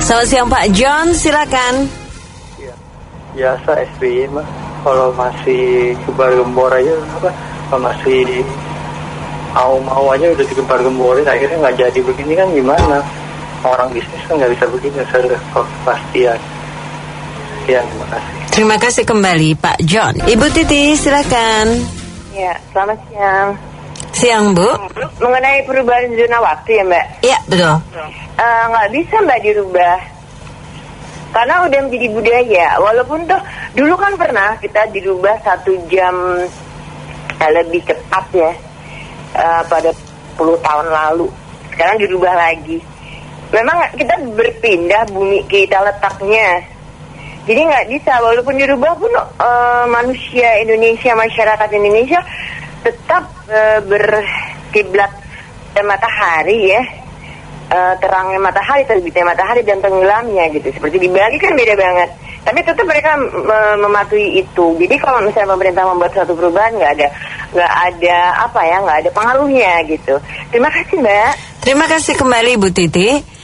Selamat siang Pak John, silakan. Ya, biasa SBY mah kalau masih gembar-gembor aja apa kalau masih mau-mau aja udah digembar-gemborin akhirnya nggak jadi begini kan gimana orang bisnis kan nggak bisa begini saya kepastian sekian terima kasih Terima kasih kembali Pak John. Ibu Titi, silakan. Ya, selamat siang. Siang Bu. Mengenai perubahan zona waktu ya Mbak, Iya betul. Eh, nggak bisa Mbak dirubah. Karena udah menjadi budaya. Walaupun tuh dulu kan pernah kita dirubah satu jam eh, lebih cepat ya eh, pada 10 tahun lalu. Sekarang dirubah lagi. Memang kita berpindah bumi kita letaknya. Jadi nggak bisa, walaupun dirubah pun eh, manusia Indonesia, masyarakat Indonesia tetap eh, berkiblat ke matahari ya. Eh, terangnya matahari, terbitnya matahari dan tenggelamnya gitu. Seperti di Bali kan beda banget. Tapi tetap mereka me- mematuhi itu. Jadi kalau misalnya pemerintah membuat suatu perubahan nggak ada nggak ada apa ya nggak ada pengaruhnya gitu. Terima kasih Mbak. Terima kasih kembali Bu Titi.